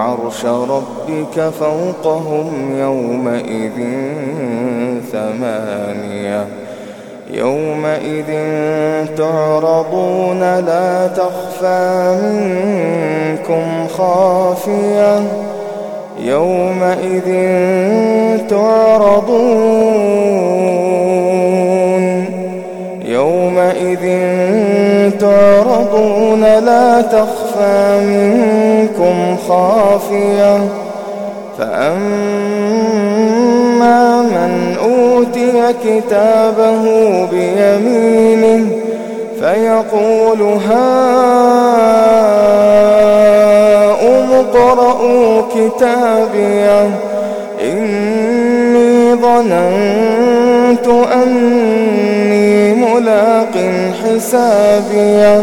عرش ربك فوقهم يومئذ ثمانية. يومئذ تعرضون لا تخفى منكم خافية. يومئذ تعرضون. يومئذ تعرضون لا تخفى منكم خافية فأما من أوتي كتابه بيمينه فيقول هاؤم اقرءوا كتابيه إني ظننت أني ملاق حسابيه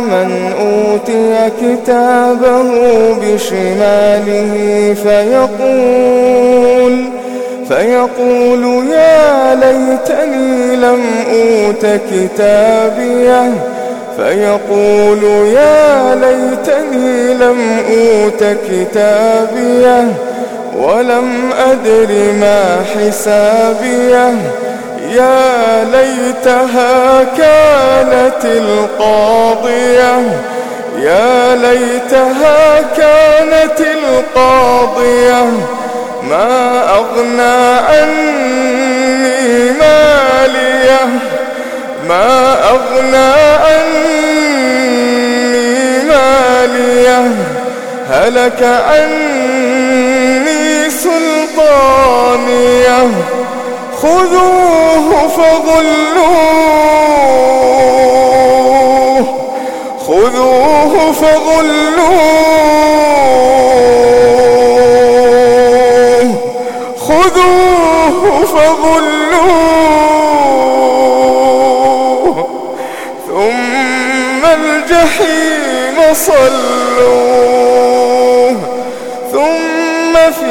من أوتي كتابه بشماله فيقول فيقول يا ليتني لم أوت كتابيه. فيقول يا ليتني لم أوت كتابيه ولم أدر ما حسابيه. يا ليتها كانت القاضية. يا ليتها كانت القاضية. ما أغنى عني مالية. ما أغنى عني مالية. هلك عني سلطانية. خذوه فغلوه. خذوه فغلوه. خذوه فغلوه. ثم الجحيم صلوه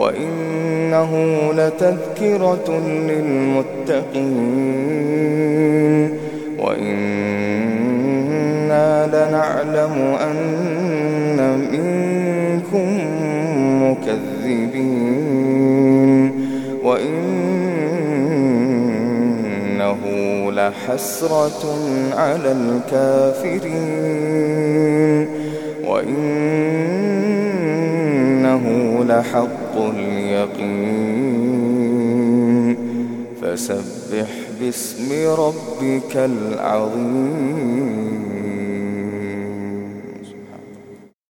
وإنه لتذكرة للمتقين وإنا لنعلم أن منكم مكذبين وإنه لحسرة على الكافرين وإنه لحق اليقين فسبح باسم ربك العظيم.